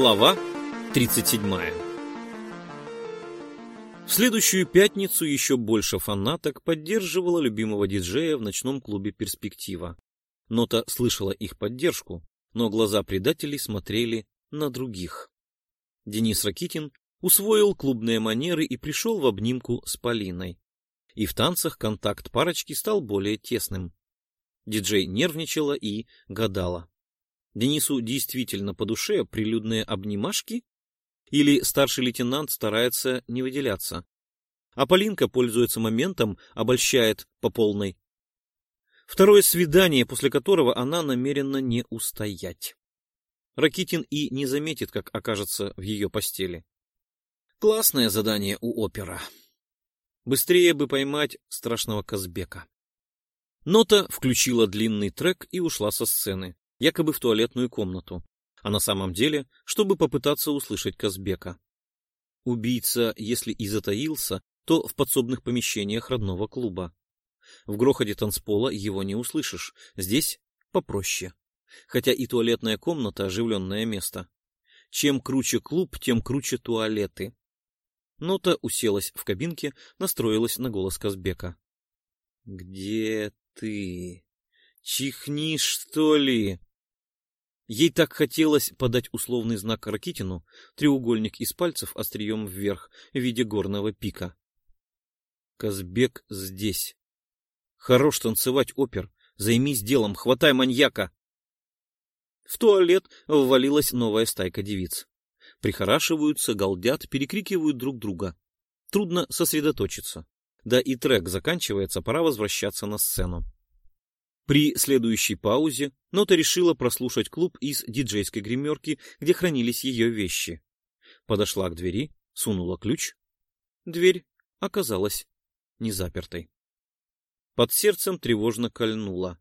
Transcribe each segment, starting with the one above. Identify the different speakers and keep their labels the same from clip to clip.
Speaker 1: Глава 37 В следующую пятницу еще больше фанаток поддерживала любимого диджея в ночном клубе «Перспектива». Нота слышала их поддержку, но глаза предателей смотрели на других. Денис Ракитин усвоил клубные манеры и пришел в обнимку с Полиной. И в танцах контакт парочки стал более тесным. Диджей нервничала и гадала. Денису действительно по душе прилюдные обнимашки? Или старший лейтенант старается не выделяться? А Полинка пользуется моментом, обольщает по полной. Второе свидание, после которого она намерена не устоять. Ракитин и не заметит, как окажется в ее постели. Классное задание у опера. Быстрее бы поймать страшного Казбека. Нота включила длинный трек и ушла со сцены якобы в туалетную комнату, а на самом деле, чтобы попытаться услышать Казбека. Убийца, если и затаился, то в подсобных помещениях родного клуба. В грохоте танцпола его не услышишь, здесь попроще. Хотя и туалетная комната — оживленное место. Чем круче клуб, тем круче туалеты. Нота уселась в кабинке, настроилась на голос Казбека. — Где ты? Чихни, что ли? Ей так хотелось подать условный знак Ракитину, треугольник из пальцев острием вверх в виде горного пика. Казбек здесь. Хорош танцевать, опер. Займись делом, хватай маньяка. В туалет ввалилась новая стайка девиц. Прихорашиваются, галдят, перекрикивают друг друга. Трудно сосредоточиться. Да и трек заканчивается, пора возвращаться на сцену. При следующей паузе Нота решила прослушать клуб из диджейской гримерки, где хранились ее вещи. Подошла к двери, сунула ключ. Дверь оказалась незапертой. Под сердцем тревожно кольнула.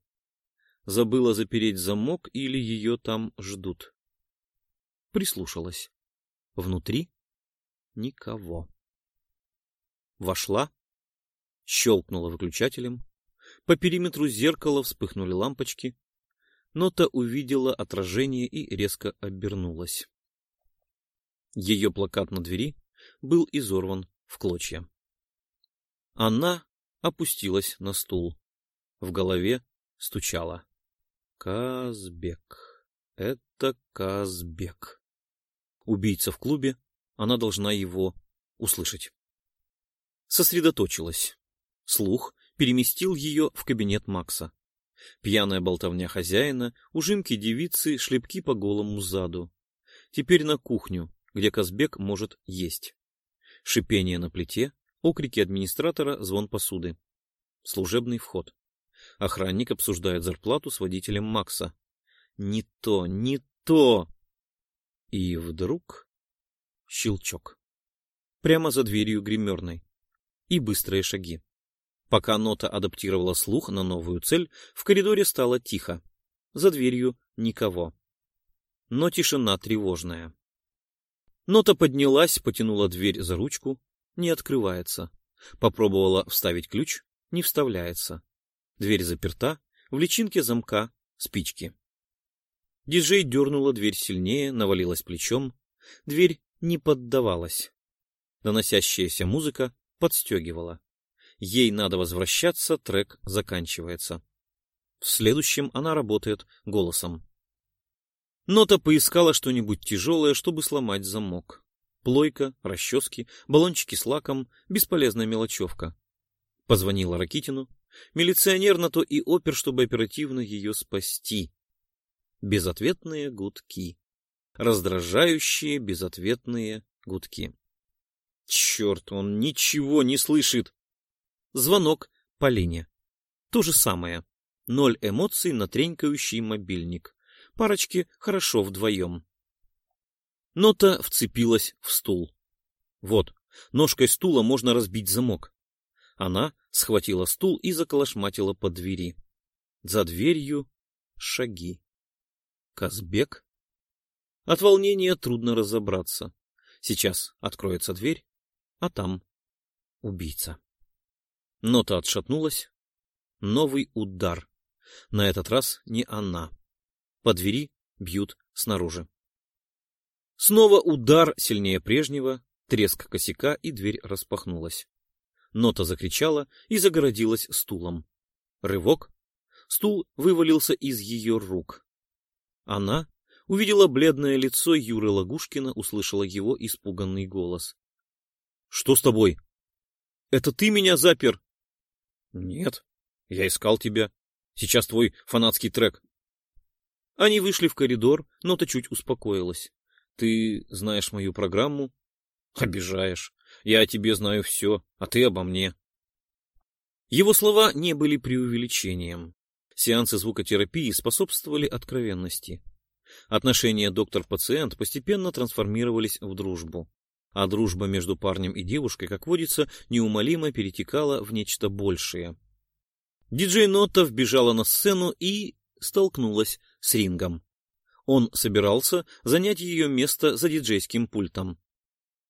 Speaker 1: Забыла запереть замок или ее там ждут. Прислушалась. Внутри никого. Вошла, щелкнула выключателем, по периметру зеркала вспыхнули лампочки. Нота увидела отражение и резко обернулась. Ее плакат на двери был изорван в клочья. Она опустилась на стул. В голове стучала. Казбек. Это Казбек. Убийца в клубе. Она должна его услышать. Сосредоточилась. Слух переместил ее в кабинет Макса. Пьяная болтовня хозяина, ужимки девицы, шлепки по голому заду. Теперь на кухню, где Казбек может есть. Шипение на плите, окрики администратора, звон посуды. Служебный вход. Охранник обсуждает зарплату с водителем Макса. Не то, не то! И вдруг щелчок. Прямо за дверью гримерной. И быстрые шаги. Пока нота адаптировала слух на новую цель, в коридоре стало тихо. За дверью никого. Но тишина тревожная. Нота поднялась, потянула дверь за ручку. Не открывается. Попробовала вставить ключ. Не вставляется. Дверь заперта. В личинке замка спички. Диджей дернула дверь сильнее, навалилась плечом. Дверь не поддавалась. Доносящаяся музыка подстегивала. Ей надо возвращаться, трек заканчивается. В следующем она работает голосом. Нота поискала что-нибудь тяжелое, чтобы сломать замок. Плойка, расчески, баллончики с лаком, бесполезная мелочевка. Позвонила Ракитину. Милиционер на то и опер, чтобы оперативно ее спасти. Безответные гудки. Раздражающие безответные гудки. Черт, он ничего не слышит. Звонок Полине. То же самое. Ноль эмоций на тренькающий мобильник. Парочки хорошо вдвоем. Нота вцепилась в стул. Вот, ножкой стула можно разбить замок. Она схватила стул и заколошматила по двери. За дверью шаги. Казбек? От волнения трудно разобраться. Сейчас откроется дверь, а там убийца. Нота отшатнулась. Новый удар. На этот раз не она. По двери бьют снаружи. Снова удар сильнее прежнего, треск косяка, и дверь распахнулась. Нота закричала и загородилась стулом. Рывок. Стул вывалился из ее рук. Она увидела бледное лицо Юры Лагушкина, услышала его испуганный голос. — Что с тобой? — Это ты меня запер? — Нет, я искал тебя. Сейчас твой фанатский трек. Они вышли в коридор, но то чуть успокоилась. Ты знаешь мою программу? Обижаешь. Я о тебе знаю все, а ты обо мне. Его слова не были преувеличением. Сеансы звукотерапии способствовали откровенности. Отношения доктор-пациент постепенно трансформировались в дружбу. А дружба между парнем и девушкой, как водится, неумолимо перетекала в нечто большее. Диджей Нота вбежала на сцену и столкнулась с рингом. Он собирался занять ее место за диджейским пультом.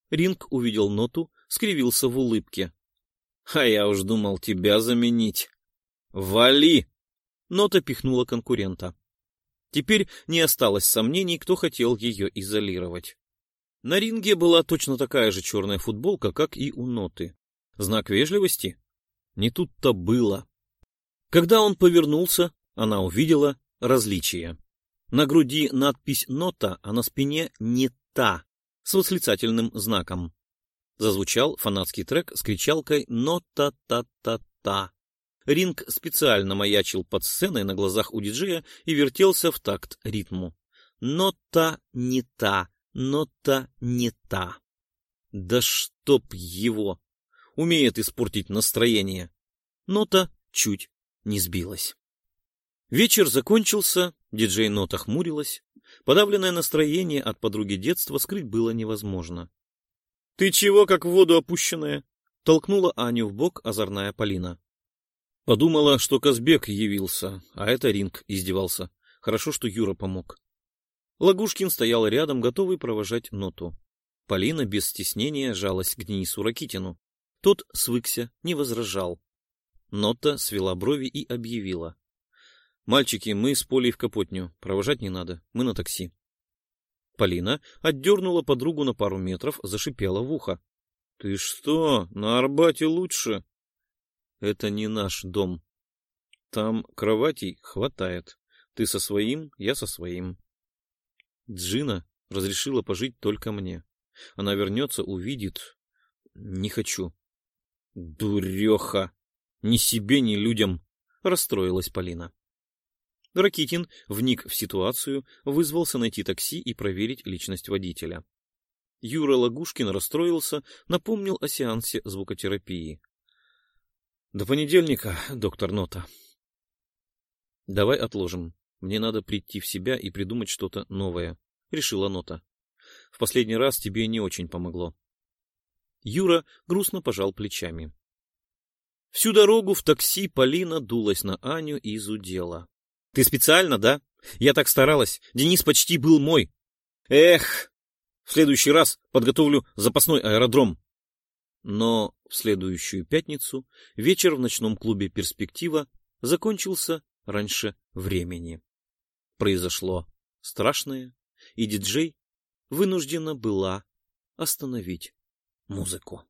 Speaker 1: Ринг увидел Ноту, скривился в улыбке. — А я уж думал тебя заменить. — Вали! Нота пихнула конкурента. Теперь не осталось сомнений, кто хотел ее изолировать. На ринге была точно такая же черная футболка, как и у Ноты. Знак вежливости? Не тут-то было. Когда он повернулся, она увидела различия. На груди надпись «Нота», а на спине «Не та» с восклицательным знаком. Зазвучал фанатский трек с кричалкой «Нота-та-та-та». Ринг специально маячил под сценой на глазах у диджея и вертелся в такт ритму. «Нота не та, нота не та». Да чтоб его! Умеет испортить настроение. Нота чуть не сбилась. Вечер закончился, диджей Нота хмурилась. Подавленное настроение от подруги детства скрыть было невозможно. — Ты чего, как в воду опущенная? — толкнула Аню в бок озорная Полина. Подумала, что Казбек явился, а это Ринг издевался. Хорошо, что Юра помог. Лагушкин стоял рядом, готовый провожать Ноту. Полина без стеснения жалась к Денису Ракитину. Тот свыкся, не возражал. Нота свела брови и объявила. «Мальчики, мы с Полей в Капотню. Провожать не надо. Мы на такси». Полина отдернула подругу на пару метров, зашипела в ухо. «Ты что, на Арбате лучше?» «Это не наш дом. Там кроватей хватает. Ты со своим, я со своим». Джина разрешила пожить только мне. Она вернется, увидит. Не хочу. Дуреха! Ни себе, ни людям! Расстроилась Полина. Ракитин вник в ситуацию, вызвался найти такси и проверить личность водителя. Юра Лагушкин расстроился, напомнил о сеансе звукотерапии. — До понедельника, доктор Нота. — Давай отложим. Мне надо прийти в себя и придумать что-то новое, — решила Нота. — В последний раз тебе не очень помогло. Юра грустно пожал плечами. Всю дорогу в такси Полина дулась на Аню и зудела. Ты специально, да? Я так старалась. Денис почти был мой. Эх, в следующий раз подготовлю запасной аэродром. Но в следующую пятницу вечер в ночном клубе «Перспектива» закончился раньше времени. Произошло страшное, и диджей вынуждена была остановить музыку.